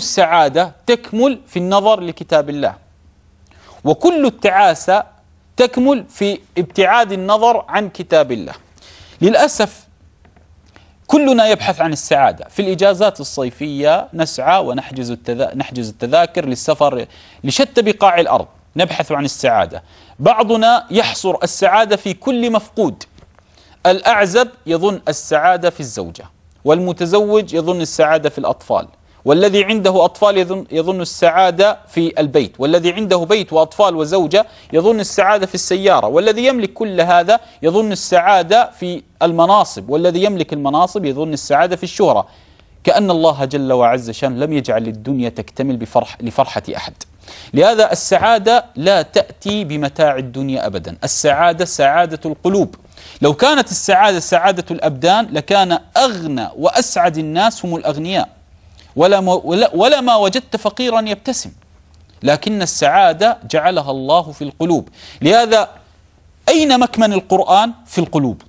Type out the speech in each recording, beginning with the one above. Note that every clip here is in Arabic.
السعادة تكمل في النظر لكتاب الله. وكل التعاسة تكمل في ابتعاد النظر عن كتاب الله. للأسف كلنا يبحث عن السعادة. في الإجازات الصيفية نسعى ونحجز التذا... نحجز التذاكر للسفر لشتى بقاع الأرض. نبحث عن السعادة. بعضنا يحصر السعادة في كل مفقود. الأعزب يظن السعادة في الزوجة والمتزوج يظن السعادة في الأطفال. والذي عنده أطفال يظن, يظن السعادة في البيت والذي عنده بيت وأطفال وزوجة يظن السعادة في السيارة والذي يملك كل هذا يظن السعادة في المناصب والذي يملك المناصب يظن السعادة في الشهرة. كأن الله جل وعز شان لم يجعل الدنيا تكتمل بفرح لفرحة أحد. لهذا السعادة لا تأتي بمتاع الدنيا أبدا. السعادة سعادة القلوب. لو كانت السعادة سعادة الأبدان لكان أغنى وأسعد الناس هم الأغنياء. ولا ولا ما وجدت فقيرا يبتسم. لكن السعادة جعلها الله في القلوب. لهذا أين مكمن القرآن؟ في القلوب.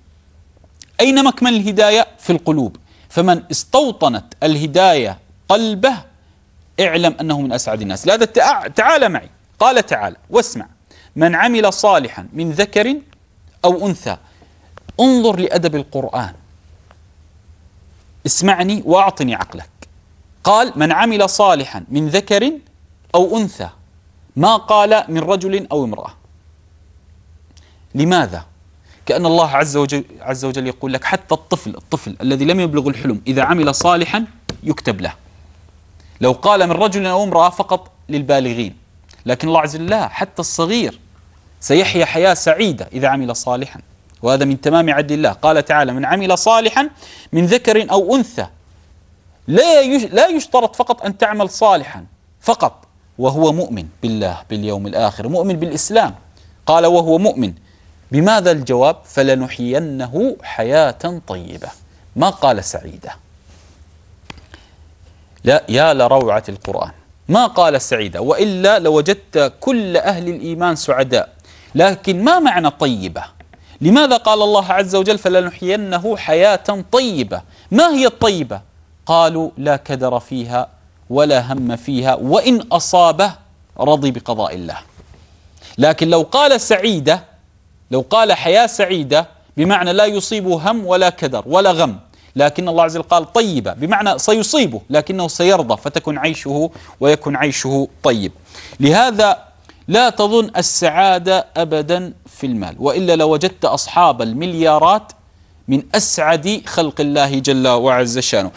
أين مكمن الهداية؟ في القلوب. فمن استوطنت الهداية قلبه اعلم أنه من أسعد الناس. لهذا تعال معي. قال تعالى واسمع. من عمل صالحا من ذكر أو أنثى انظر لأدب القرآن. اسمعني وأعطني عقلك. قال من عمل صالحا من ذكر أو أنثى ما قال من رجل أو امرأة. لماذا؟ كأن الله عز وجل, عز وجل يقول لك حتى الطفل الطفل الذي لم يبلغ الحلم إذا عمل صالحا يكتب له. لو قال من رجل أو امرأة فقط للبالغين لكن الله عز وجل حتى الصغير سيحيا حياة سعيدة إذا عمل صالحا. وهذا من تمام عدل الله. قال تعالى من عمل صالحا من ذكر أو أنثى. لا لا يشترط فقط أن تعمل صالحا فقط. وهو مؤمن بالله باليوم الآخر مؤمن بالإسلام. قال وهو مؤمن. بماذا الجواب؟ فلنحيينه حياة طيبة. ما قال سعيدة. لا يا لروعة القرآن. ما قال سعيدة. وإلا لوجدت كل أهل الإيمان سعداء. لكن ما معنى طيبة؟ لماذا قال الله عز وجل فلنحيينه حياة طيبة؟ ما هي الطيبة؟ قالوا لا كدر فيها ولا هم فيها وإن أصابه رضي بقضاء الله. لكن لو قال سعيدة لو قال حياة سعيدة بمعنى لا يصيبه هم ولا كدر ولا غم. لكن الله عز وجل قال طيبة بمعنى سيصيبه لكنه سيرضى فتكن عيشه ويكن عيشه طيب. لهذا لا تظن السعادة أبدا في المال وإلا لوجدت أصحاب المليارات من أسعد خلق الله جل وعز شأنه.